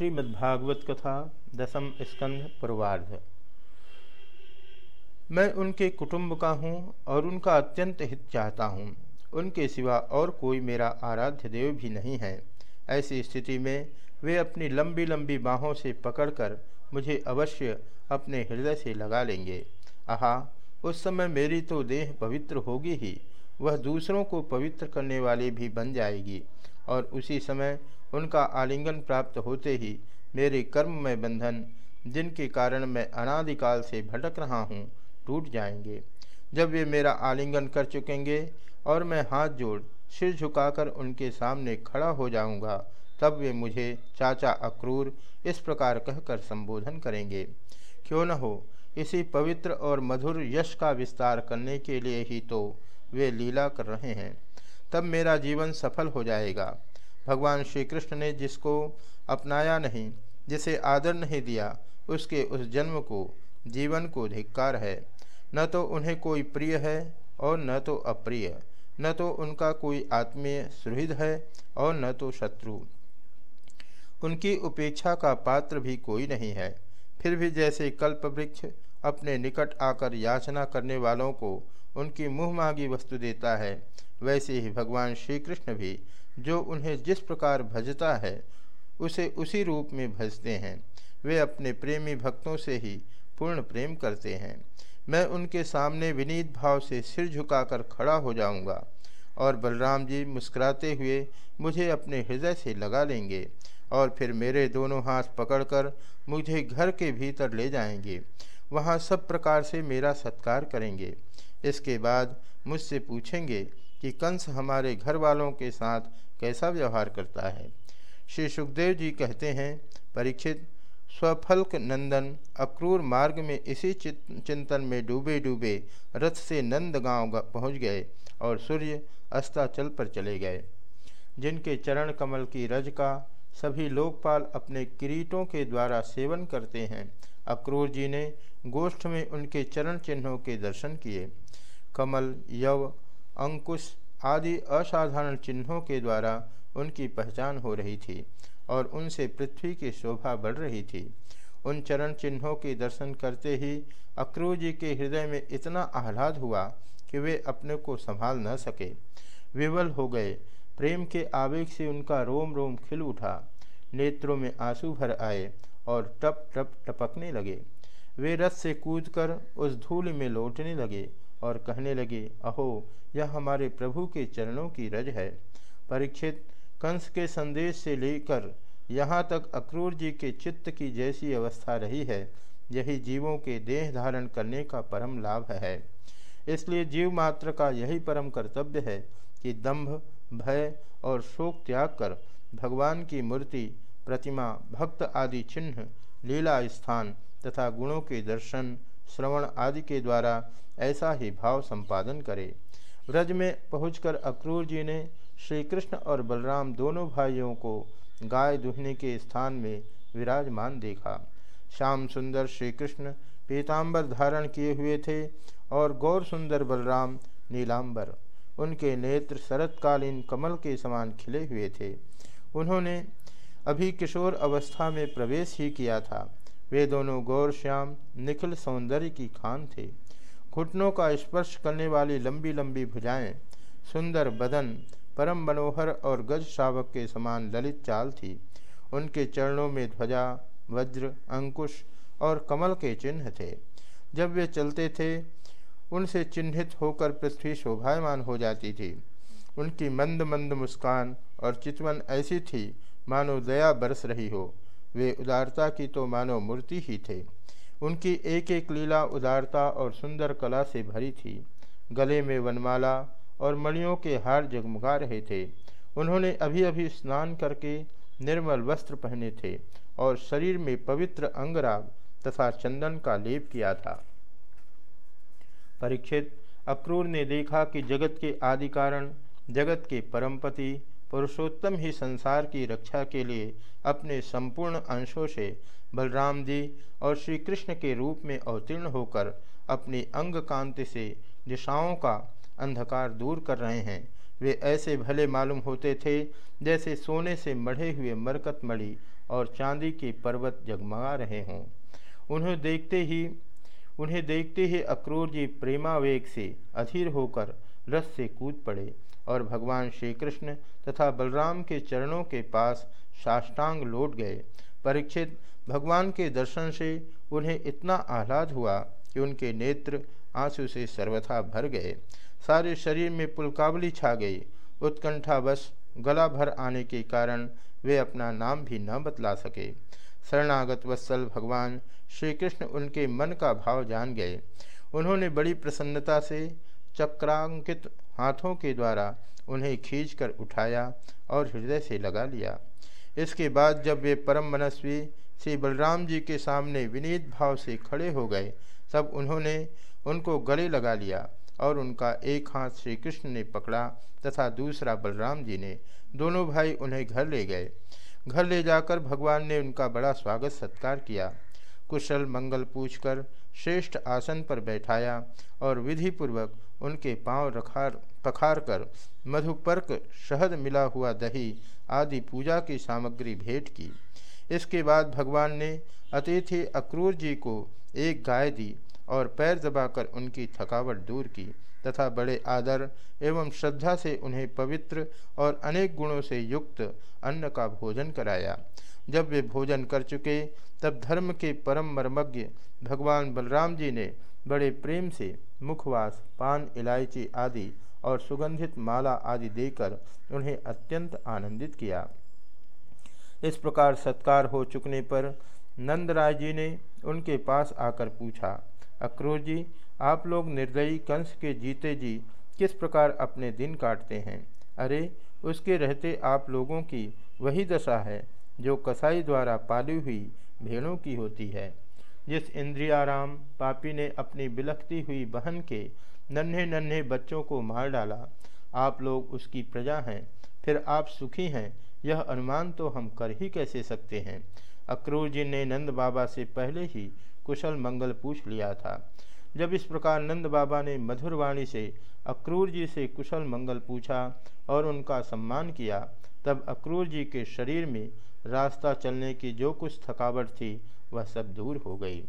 श्रीमद्भागवत कथा, दसम स्कंध, पूर्वार्ध। मैं उनके कुटुंब का हूँ और उनका अत्यंत हित चाहता हूँ। उनके सिवा और कोई मेरा आराध्य देव भी नहीं है। ऐसी स्थिति में वे अपनी लंबी लंबी बाहों से पकड़कर मुझे अवश्य अपने हृदय से लगा लेंगे। आहा, उस समय मेरी तो देह पवित्र होगी ही, वह दूसरों को पवित्र करने वाली भी बन जाएगी और उसी समय उनका आलिंगन प्राप्त होते ही मेरे कर्म में बंधन, जिनके कारण मैं अनादिकाल से भटक रहा हूँ, टूट जाएँगे। जब वे मेरा आलिंगन कर चुकेंगे और मैं हाथ जोड़, सिर झुकाकर उनके सामने खड़ा हो जाऊँगा, तब वे मुझे चाचा अक्रूर इस प्रकार कहकर संबोधन करेंगे। क्यों न हो, इसी पवित्र और मधुर यश का विस्तार करने के लिए ही तो वे लीला कर रहे हैं। तब मेरा जीवन सफल हो जाएगा। भगवान श्री कृष्ण ने जिसको अपनाया नहीं, जिसे आदर नहीं दिया, उसके उस जन्म को, जीवन को धिक्कार है। न तो उन्हें कोई प्रिय है और न तो अप्रिय, न तो उनका कोई आत्मीय सुहृद है और न तो शत्रु। उनकी उपेक्षा का पात्र भी कोई नहीं है। फिर भी जैसे कल्प वृक्ष अपने निकट आकर याचना करने वालों को उनकी मुँह मांगी वस्तु देता है वैसे ही भगवान श्री कृष्ण भी जो उन्हें जिस प्रकार भजता है, उसे उसी रूप में भजते हैं। वे अपने प्रेमी भक्तों से ही पूर्ण प्रेम करते हैं। मैं उनके सामने विनीत भाव से सिर झुकाकर खड़ा हो जाऊँगा और बलराम जी मुस्कुराते हुए मुझे अपने हृदय से लगा लेंगे और फिर मेरे दोनों हाथ पकड़कर मुझे घर के भीतर ले जाएँगे। वहाँ सब प्रकार से मेरा सत्कार करेंगे। इसके बाद मुझसे पूछेंगे कि कंस हमारे घर वालों के साथ कैसा व्यवहार करता है। श्री सुखदेव जी कहते हैं, परीक्षित, स्वफल्क नंदन अक्रूर मार्ग में इसी चिंतन में डूबे डूबे रथ से नंद गाँव पहुँच गए और सूर्य अस्ताचल पर चले गए। जिनके चरण कमल की रज का सभी लोकपाल अपने किरीटों के द्वारा सेवन करते हैं, अक्रूर जी ने गोष्ठ में उनके चरण चिन्हों के दर्शन किए। कमल, यव अंकुश आदि असाधारण चिन्हों के द्वारा उनकी पहचान हो रही थी और उनसे पृथ्वी की शोभा बढ़ रही थी। उन चरण चिन्हों के दर्शन करते ही अक्रूर जी के हृदय में इतना आह्लाद हुआ कि वे अपने को संभाल न सके। विवल हो गए। प्रेम के आवेग से उनका रोम रोम खिल उठा। नेत्रों में आँसू भर आए और टप टप टपकने लगे। वे रथ से कूदकर उस धूल में लौटने लगे और कहने लगे, अहो, यह हमारे प्रभु के चरणों की रज है। परीक्षित, कंस के संदेश से लेकर यहाँ तक अक्रूर जी के चित्त की जैसी अवस्था रही है, यही जीवों के देह धारण करने का परम लाभ है। इसलिए जीव मात्र का यही परम कर्तव्य है कि दंभ, भय और शोक त्याग कर भगवान की मूर्ति, प्रतिमा, भक्त आदि चिन्ह, लीला स्थान तथा गुणों के दर्शन श्रवण आदि के द्वारा ऐसा ही भाव संपादन करे। व्रज में पहुंचकर अक्रूर जी ने श्री कृष्ण और बलराम दोनों भाइयों को गाय दुहने के स्थान में विराजमान देखा। श्याम सुंदर श्री कृष्ण पीताम्बर धारण किए हुए थे और गौर सुंदर बलराम नीलांबर। उनके नेत्र शरतकालीन कमल के समान खिले हुए थे। उन्होंने अभी किशोर अवस्था में प्रवेश ही किया था। वे दोनों गौर श्याम, निखिल सौंदर्य की खान थे। घुटनों का स्पर्श करने वाली लंबी लंबी भुजाएँ, सुंदर बदन, परम मनोहर और गज शावक के समान ललित चाल थी। उनके चरणों में ध्वजा, वज्र, अंकुश और कमल के चिन्ह थे। जब वे चलते थे, उनसे चिन्हित होकर पृथ्वी शोभायमान हो जाती थी। उनकी मंद मंद मुस्कान और चितवन ऐसी थी, मानो दया बरस रही हो। वे उदारता की तो मानव मूर्ति ही थे। उनकी एक एक लीला उदारता और सुंदर कला से भरी थी। गले में वनमाला और मणियों के हार जगमगा रहे थे। उन्होंने अभी अभी स्नान करके निर्मल वस्त्र पहने थे और शरीर में पवित्र अंगराग तथा चंदन का लेप किया था। परीक्षित अक्रूर ने देखा कि जगत के आदि कारण, जगत के परमपति पुरुषोत्तम ही संसार की रक्षा के लिए अपने संपूर्ण अंशों से बलराम जी और श्री कृष्ण के रूप में अवतीर्ण होकर अपनी अंग कांति से दिशाओं का अंधकार दूर कर रहे हैं। वे ऐसे भले मालूम होते थे जैसे सोने से मढ़े हुए मरकत मणि और चांदी के पर्वत जगमगा रहे हों। उन्हें देखते ही, उन्हें देखते ही अक्रूर जी प्रेमावेग से अधीर होकर रस से कूद पड़े और भगवान श्री कृष्ण तथा बलराम के चरणों के पास साष्टांग लौट गए। परीक्षित भगवान के दर्शन से उन्हें इतना आह्लाद हुआ कि उनके नेत्र आँसू से सर्वथा भर गए। सारे शरीर में पुलकावली छा गई। उत्कंठावश गला भर आने के कारण वे अपना नाम भी न बतला सके। शरणागत वत्सल भगवान श्री कृष्ण उनके मन का भाव जान गए। उन्होंने बड़ी प्रसन्नता से चक्रांकित हाथों के द्वारा उन्हें खींचकर उठाया और हृदय से लगा लिया। इसके बाद जब वे परम मनस्वी श्री बलराम जी के सामने विनीत भाव से खड़े हो गए, तब उन्होंने उनको गले लगा लिया और उनका एक हाथ श्री कृष्ण ने पकड़ा तथा दूसरा बलराम जी ने। दोनों भाई उन्हें घर ले गए। घर ले जाकर भगवान ने उनका बड़ा स्वागत सत्कार किया। कुशल मंगल पूछकर श्रेष्ठ आसन पर बैठाया और विधिपूर्वक उनके पाँव रखार पखार कर मधुपर्क शहद मिला हुआ दही आदि पूजा की सामग्री भेंट की। इसके बाद भगवान ने अतिथि अक्रूर जी को एक गाय दी और पैर दबाकर उनकी थकावट दूर की तथा बड़े आदर एवं श्रद्धा से उन्हें पवित्र और अनेक गुणों से युक्त अन्न का भोजन कराया। जब वे भोजन कर चुके, तब धर्म के परम मर्मज्ञ भगवान बलराम जी ने बड़े प्रेम से मुखवास, पान, इलायची आदि और सुगंधित माला आदि देकर उन्हें अत्यंत आनंदित किया। इस प्रकार सत्कार हो चुकने पर नंदराय जी ने उनके पास आकर पूछा, अक्रूर जी, आप लोग निर्दयी कंस के जीते जी किस प्रकार अपने दिन काटते हैं? अरे, उसके रहते आप लोगों की वही दशा है जो कसाई द्वारा पाली हुई भेड़ों की होती है। जिस इंद्रियाराम पापी ने अपनी बिलखती हुई बहन के नन्हे नन्हे बच्चों को मार डाला, आप लोग उसकी प्रजा हैं, फिर आप सुखी हैं, यह अनुमान तो हम कर ही कैसे सकते हैं? अक्रूर जी ने नंद बाबा से पहले ही कुशल मंगल पूछ लिया था। जब इस प्रकार नंद बाबा ने मधुर वाणी से अक्रूर जी से कुशल मंगल पूछा और उनका सम्मान किया, तब अक्रूर जी के शरीर में रास्ता चलने की जो कुछ थकावट थी वह सब दूर हो गई।